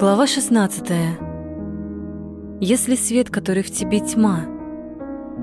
Глава 16. Если свет, который в тебе тьма,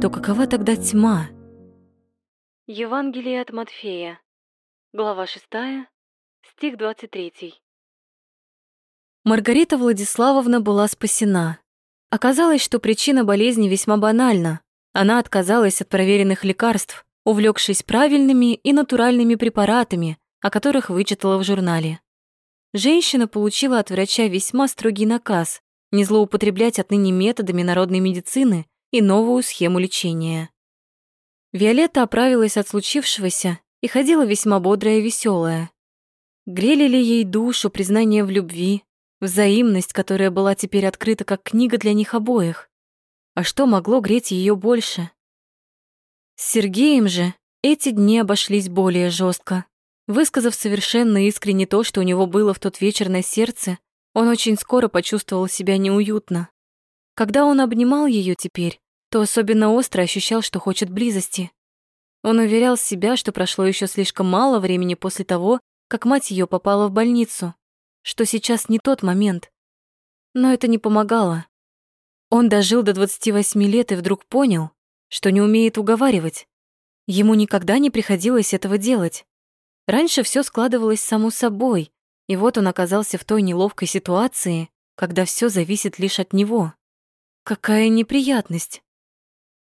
то какова тогда тьма? Евангелие от Матфея. Глава 6, стих 23. Маргарита Владиславовна была спасена. Оказалось, что причина болезни весьма банальна. Она отказалась от проверенных лекарств, увлекшись правильными и натуральными препаратами, о которых вычитала в журнале. Женщина получила от врача весьма строгий наказ не злоупотреблять отныне методами народной медицины и новую схему лечения. Виолетта оправилась от случившегося и ходила весьма бодрая и веселая. Грели ли ей душу признание в любви, взаимность, которая была теперь открыта как книга для них обоих? А что могло греть ее больше? С Сергеем же эти дни обошлись более жестко. Высказав совершенно искренне то, что у него было в тот вечер на сердце, он очень скоро почувствовал себя неуютно. Когда он обнимал ее теперь, то особенно остро ощущал, что хочет близости. Он уверял себя, что прошло еще слишком мало времени после того, как мать ее попала в больницу, что сейчас не тот момент. Но это не помогало. Он дожил до 28 лет и вдруг понял, что не умеет уговаривать. Ему никогда не приходилось этого делать. Раньше все складывалось само собой, и вот он оказался в той неловкой ситуации, когда все зависит лишь от него. Какая неприятность.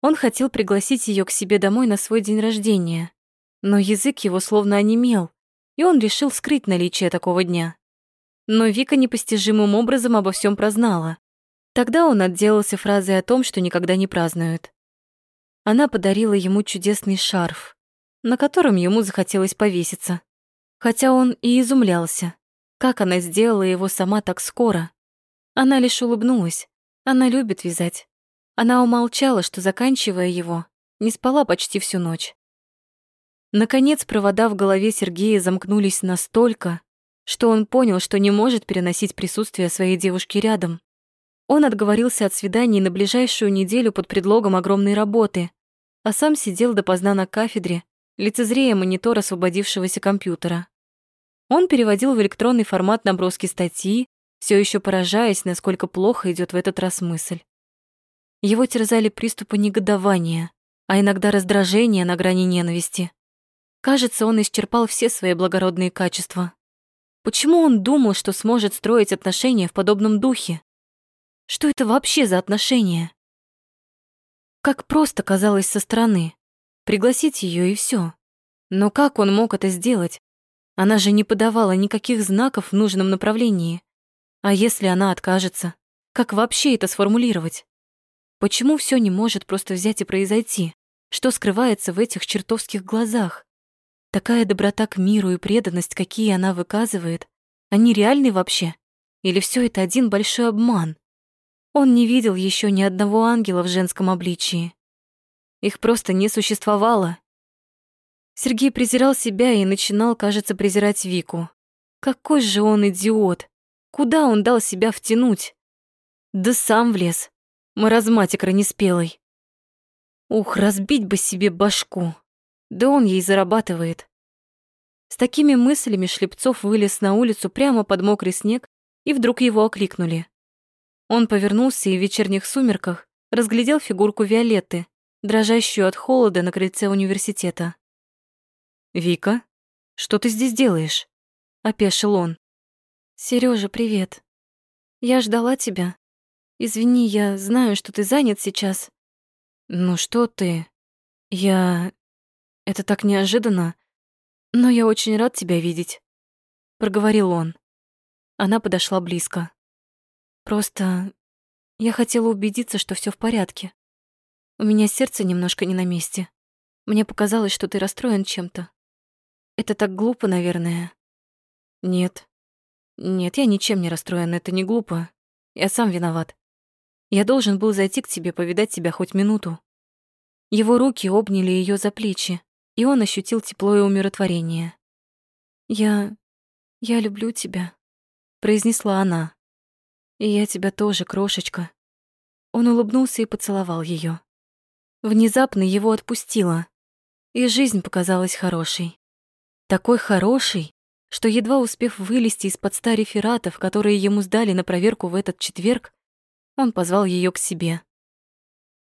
Он хотел пригласить ее к себе домой на свой день рождения, но язык его словно онемел, и он решил скрыть наличие такого дня. Но Вика непостижимым образом обо всем прознала. Тогда он отделался фразой о том, что никогда не празднует. Она подарила ему чудесный шарф на котором ему захотелось повеситься. Хотя он и изумлялся, как она сделала его сама так скоро. Она лишь улыбнулась. Она любит вязать. Она умолчала, что, заканчивая его, не спала почти всю ночь. Наконец, провода в голове Сергея замкнулись настолько, что он понял, что не может переносить присутствие своей девушки рядом. Он отговорился от свиданий на ближайшую неделю под предлогом огромной работы, а сам сидел допоздна на кафедре лицезрея монитор освободившегося компьютера. Он переводил в электронный формат наброски статьи, все еще поражаясь, насколько плохо идет в этот раз мысль. Его терзали приступы негодования, а иногда раздражения на грани ненависти. Кажется, он исчерпал все свои благородные качества. Почему он думал, что сможет строить отношения в подобном духе? Что это вообще за отношения? Как просто казалось со стороны. Пригласить ее и все. Но как он мог это сделать? Она же не подавала никаких знаков в нужном направлении. А если она откажется? Как вообще это сформулировать? Почему все не может просто взять и произойти? Что скрывается в этих чертовских глазах? Такая доброта к миру и преданность, какие она выказывает, они реальны вообще? Или все это один большой обман? Он не видел еще ни одного ангела в женском обличии. Их просто не существовало. Сергей презирал себя и начинал, кажется, презирать Вику. Какой же он идиот! Куда он дал себя втянуть? Да сам влез, маразматик ранеспелый. Ух, разбить бы себе башку. Да он ей зарабатывает. С такими мыслями Шлепцов вылез на улицу прямо под мокрый снег, и вдруг его окликнули. Он повернулся и в вечерних сумерках разглядел фигурку Виолетты, дрожащую от холода на крыльце университета. «Вика, что ты здесь делаешь?» — опешил он. Сережа, привет. Я ждала тебя. Извини, я знаю, что ты занят сейчас». «Ну что ты? Я... Это так неожиданно. Но я очень рад тебя видеть», — проговорил он. Она подошла близко. «Просто я хотела убедиться, что все в порядке. У меня сердце немножко не на месте. Мне показалось, что ты расстроен чем-то. Это так глупо, наверное. Нет. Нет, я ничем не расстроен, это не глупо. Я сам виноват. Я должен был зайти к тебе, повидать тебя хоть минуту. Его руки обняли ее за плечи, и он ощутил тепло и умиротворение. «Я... я люблю тебя», — произнесла она. «И я тебя тоже, крошечка». Он улыбнулся и поцеловал ее. Внезапно его отпустило, и жизнь показалась хорошей. Такой хорошей, что, едва успев вылезти из-под ста рефератов, которые ему сдали на проверку в этот четверг, он позвал ее к себе.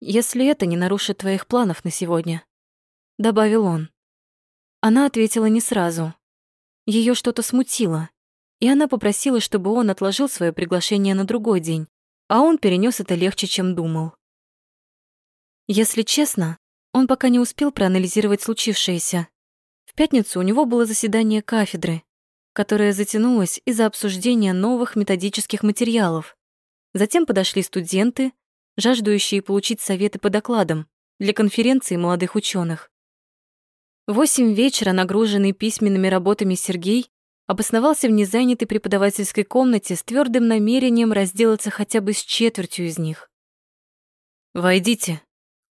«Если это не нарушит твоих планов на сегодня», — добавил он. Она ответила не сразу. Ее что-то смутило, и она попросила, чтобы он отложил свое приглашение на другой день, а он перенес это легче, чем думал. Если честно, он пока не успел проанализировать случившееся. В пятницу у него было заседание кафедры, которое затянулось из-за обсуждения новых методических материалов. Затем подошли студенты, жаждущие получить советы по докладам для конференции молодых ученых. Восемь вечера, нагруженный письменными работами Сергей, обосновался в незанятой преподавательской комнате с твердым намерением разделаться хотя бы с четвертью из них. «Войдите.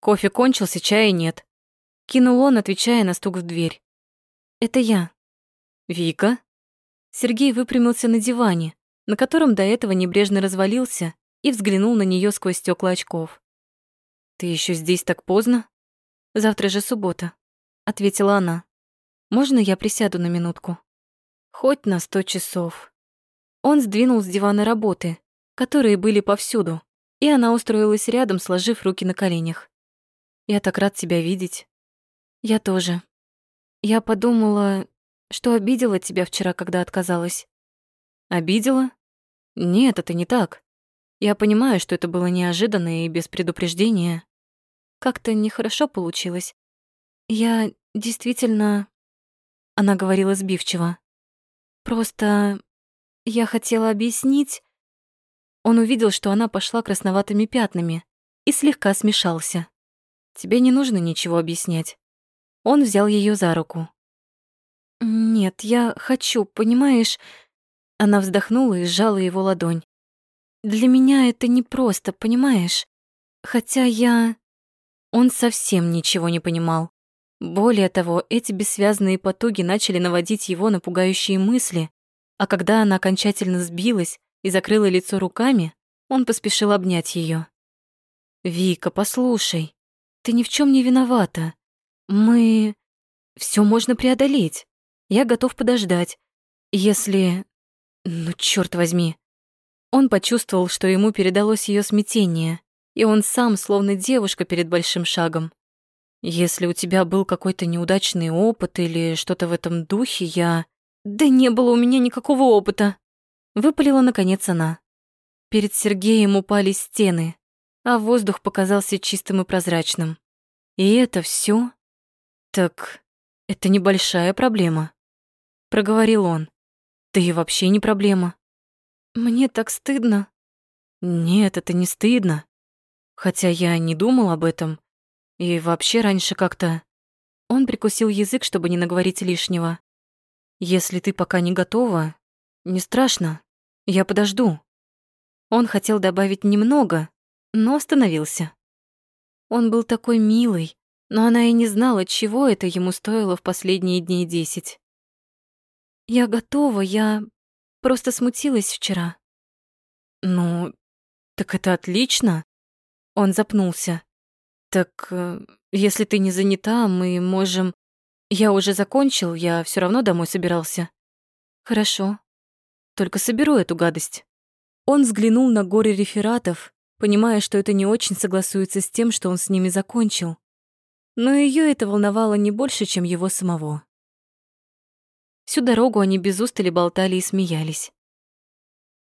Кофе кончился, чая нет», — кинул он, отвечая на стук в дверь. «Это я». «Вика?» Сергей выпрямился на диване, на котором до этого небрежно развалился и взглянул на нее сквозь стекла очков. «Ты еще здесь так поздно?» «Завтра же суббота», — ответила она. «Можно я присяду на минутку?» «Хоть на сто часов». Он сдвинул с дивана работы, которые были повсюду, и она устроилась рядом, сложив руки на коленях. «Я так рад тебя видеть». «Я тоже. Я подумала, что обидела тебя вчера, когда отказалась. Обидела? Нет, это не так. Я понимаю, что это было неожиданно и без предупреждения. Как-то нехорошо получилось. Я действительно... Она говорила сбивчиво. Просто я хотела объяснить... Он увидел, что она пошла красноватыми пятнами и слегка смешался. Тебе не нужно ничего объяснять. Он взял ее за руку. «Нет, я хочу, понимаешь...» Она вздохнула и сжала его ладонь. «Для меня это непросто, понимаешь? Хотя я...» Он совсем ничего не понимал. Более того, эти бессвязные потуги начали наводить его на пугающие мысли, а когда она окончательно сбилась и закрыла лицо руками, он поспешил обнять ее. «Вика, послушай, ты ни в чем не виновата. Мы... все можно преодолеть. Я готов подождать. Если... Ну, черт возьми. Он почувствовал, что ему передалось ее смятение, и он сам, словно девушка перед большим шагом. Если у тебя был какой-то неудачный опыт или что-то в этом духе, я... Да не было у меня никакого опыта. Выпалила, наконец, она. Перед Сергеем упали стены, а воздух показался чистым и прозрачным. И это все? Так это небольшая проблема проговорил он. Да и вообще не проблема. Мне так стыдно. Нет, это не стыдно. Хотя я не думал об этом. И вообще раньше как-то... Он прикусил язык, чтобы не наговорить лишнего. Если ты пока не готова, не страшно. Я подожду. Он хотел добавить немного, но остановился. Он был такой милый, но она и не знала, чего это ему стоило в последние дни десять. Я готова, я просто смутилась вчера. Ну, так это отлично. Он запнулся. Так, э, если ты не занята, мы можем... Я уже закончил, я все равно домой собирался. Хорошо. Только соберу эту гадость. Он взглянул на горы рефератов, понимая, что это не очень согласуется с тем, что он с ними закончил. Но ее это волновало не больше, чем его самого. Всю дорогу они без устали болтали и смеялись.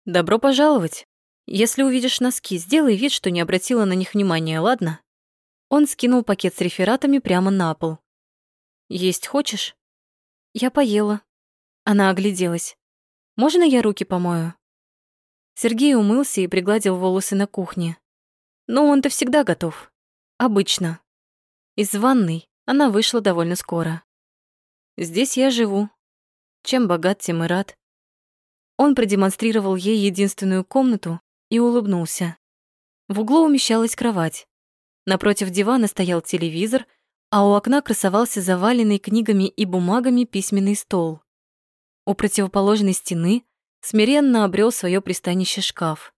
«Добро пожаловать. Если увидишь носки, сделай вид, что не обратила на них внимания, ладно?» Он скинул пакет с рефератами прямо на пол. «Есть хочешь?» «Я поела». Она огляделась. «Можно я руки помою?» Сергей умылся и пригладил волосы на кухне. Но он-то всегда готов. Обычно. Из ванной она вышла довольно скоро. «Здесь я живу», чем богат, тем и рад. Он продемонстрировал ей единственную комнату и улыбнулся. В углу умещалась кровать. Напротив дивана стоял телевизор, а у окна красовался заваленный книгами и бумагами письменный стол. У противоположной стены смиренно обрел свое пристанище шкаф.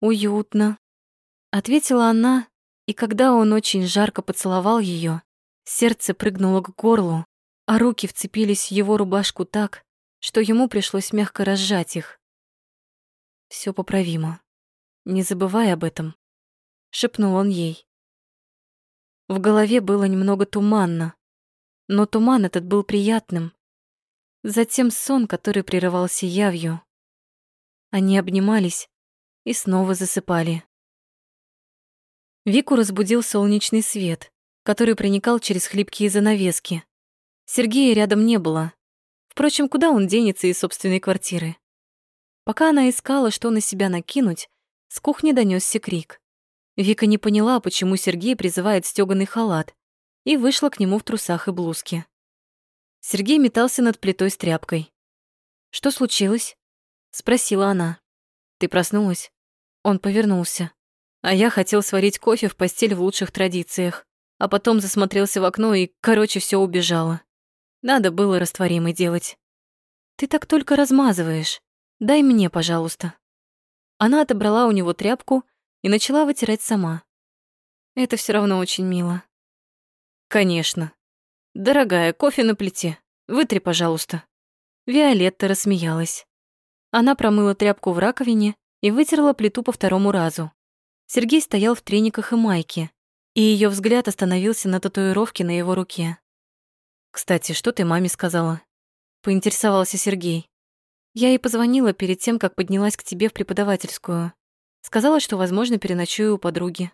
«Уютно», — ответила она, и когда он очень жарко поцеловал ее, сердце прыгнуло к горлу, а руки вцепились в его рубашку так, что ему пришлось мягко разжать их. Все поправимо. Не забывай об этом», — шепнул он ей. В голове было немного туманно, но туман этот был приятным. Затем сон, который прерывался явью. Они обнимались и снова засыпали. Вику разбудил солнечный свет, который проникал через хлипкие занавески. Сергея рядом не было. Впрочем, куда он денется из собственной квартиры? Пока она искала, что на себя накинуть, с кухни донесся крик. Вика не поняла, почему Сергей призывает стёганый халат, и вышла к нему в трусах и блузке. Сергей метался над плитой с тряпкой. «Что случилось?» — спросила она. «Ты проснулась?» Он повернулся. А я хотел сварить кофе в постель в лучших традициях, а потом засмотрелся в окно и, короче, все убежало. Надо было растворимый делать. «Ты так только размазываешь. Дай мне, пожалуйста». Она отобрала у него тряпку и начала вытирать сама. Это все равно очень мило. «Конечно. Дорогая, кофе на плите. Вытри, пожалуйста». Виолетта рассмеялась. Она промыла тряпку в раковине и вытерла плиту по второму разу. Сергей стоял в трениках и майке, и ее взгляд остановился на татуировке на его руке. «Кстати, что ты маме сказала?» — поинтересовался Сергей. «Я ей позвонила перед тем, как поднялась к тебе в преподавательскую. Сказала, что, возможно, переночую у подруги».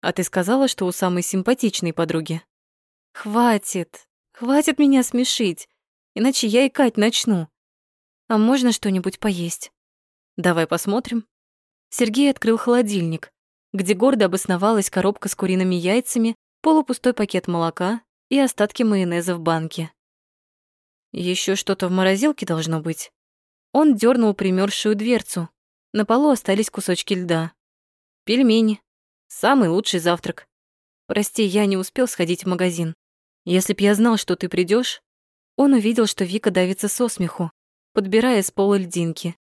А ты сказала, что у самой симпатичной подруги. Хватит, хватит меня смешить, иначе я икать начну. А можно что-нибудь поесть? Давай посмотрим. Сергей открыл холодильник, где гордо обосновалась коробка с куриными яйцами, полупустой пакет молока и остатки майонеза в банке. Еще что-то в морозилке должно быть. Он дернул примерзшую дверцу. На полу остались кусочки льда. Пельмени, Самый лучший завтрак. Прости, я не успел сходить в магазин. Если б я знал, что ты придешь, Он увидел, что Вика давится со смеху, подбирая с пола льдинки.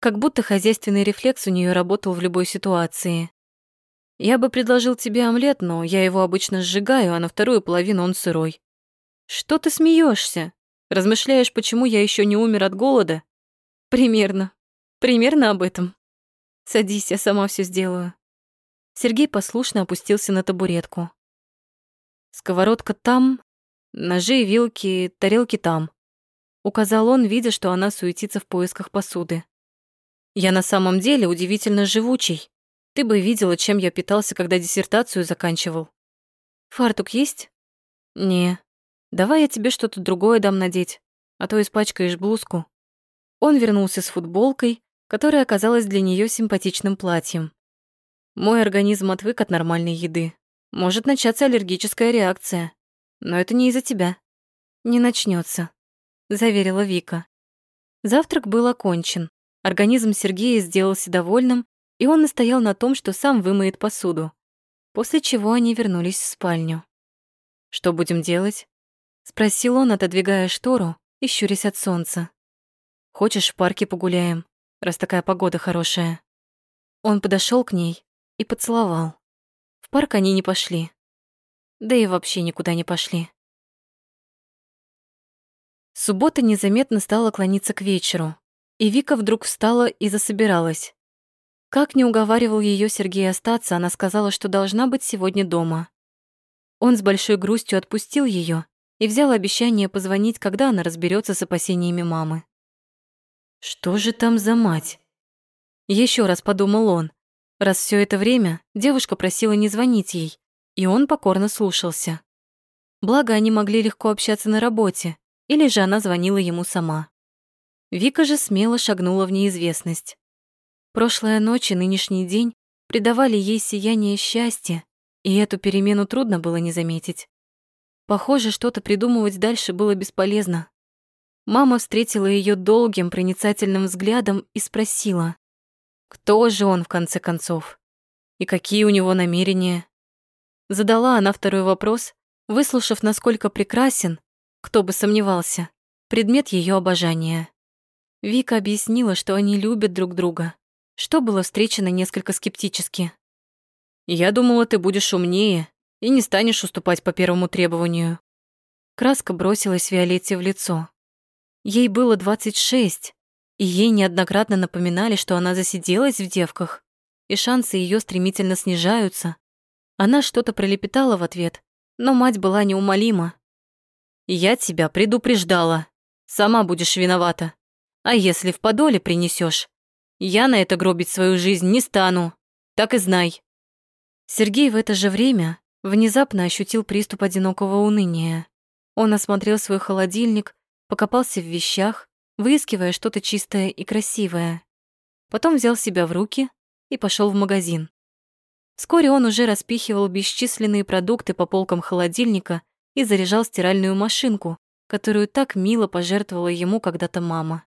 Как будто хозяйственный рефлекс у нее работал в любой ситуации. Я бы предложил тебе омлет, но я его обычно сжигаю, а на вторую половину он сырой. Что ты смеешься? Размышляешь, почему я еще не умер от голода? Примерно. Примерно об этом. Садись, я сама все сделаю. Сергей послушно опустился на табуретку. «Сковородка там, ножи, вилки, тарелки там», — указал он, видя, что она суетится в поисках посуды. «Я на самом деле удивительно живучий. Ты бы видела, чем я питался, когда диссертацию заканчивал. Фартук есть? Не. Давай я тебе что-то другое дам надеть, а то испачкаешь блузку. Он вернулся с футболкой, которая оказалась для нее симпатичным платьем. Мой организм отвык от нормальной еды. Может начаться аллергическая реакция. Но это не из-за тебя. Не начнется, заверила Вика. Завтрак был окончен. Организм Сергея сделался довольным, и он настоял на том, что сам вымоет посуду. После чего они вернулись в спальню. «Что будем делать?» — спросил он, отодвигая штору и щурясь от солнца. «Хочешь, в парке погуляем, раз такая погода хорошая?» Он подошел к ней, и поцеловал. Парк они не пошли. Да и вообще никуда не пошли. Суббота незаметно стала клониться к вечеру, и Вика вдруг встала и засобиралась. Как не уговаривал ее Сергей остаться, она сказала, что должна быть сегодня дома. Он с большой грустью отпустил ее и взял обещание позвонить, когда она разберется с опасениями мамы. Что же там за мать? Еще раз подумал он, раз все это время девушка просила не звонить ей, и он покорно слушался. Благо, они могли легко общаться на работе, или же она звонила ему сама. Вика же смело шагнула в неизвестность. Прошлая ночь и нынешний день придавали ей сияние счастья, и эту перемену трудно было не заметить. Похоже, что-то придумывать дальше было бесполезно. Мама встретила ее долгим проницательным взглядом и спросила. Кто же он, в конце концов? И какие у него намерения? Задала она второй вопрос, выслушав, насколько прекрасен, кто бы сомневался, предмет ее обожания. Вика объяснила, что они любят друг друга, что было встречено несколько скептически. «Я думала, ты будешь умнее и не станешь уступать по первому требованию». Краска бросилась Виолетте в лицо. Ей было 26, и ей неоднократно напоминали, что она засиделась в девках, и шансы ее стремительно снижаются. Она что-то пролепетала в ответ, но мать была неумолима. «Я тебя предупреждала. Сама будешь виновата. А если в подоле принесешь, я на это гробить свою жизнь не стану. Так и знай». Сергей в это же время внезапно ощутил приступ одинокого уныния. Он осмотрел свой холодильник, покопался в вещах, выискивая что-то чистое и красивое. Потом взял себя в руки и пошел в магазин. Вскоре он уже распихивал бесчисленные продукты по полкам холодильника и заряжал стиральную машинку, которую так мило пожертвовала ему когда-то мама.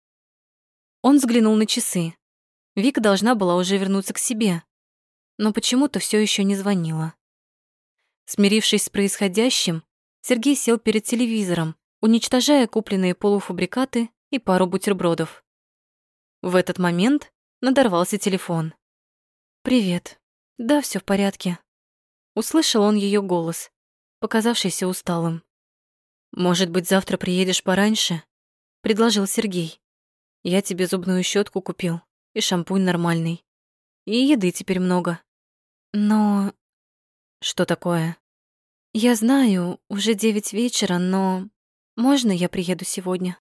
Он взглянул на часы. Вика должна была уже вернуться к себе, но почему-то все еще не звонила. Смирившись с происходящим, Сергей сел перед телевизором, уничтожая купленные полуфабрикаты и пару бутербродов. В этот момент надорвался телефон. «Привет. Да, все в порядке». Услышал он ее голос, показавшийся усталым. «Может быть, завтра приедешь пораньше?» — предложил Сергей. «Я тебе зубную щетку купил и шампунь нормальный. И еды теперь много. Но...» «Что такое?» «Я знаю, уже девять вечера, но... Можно я приеду сегодня?»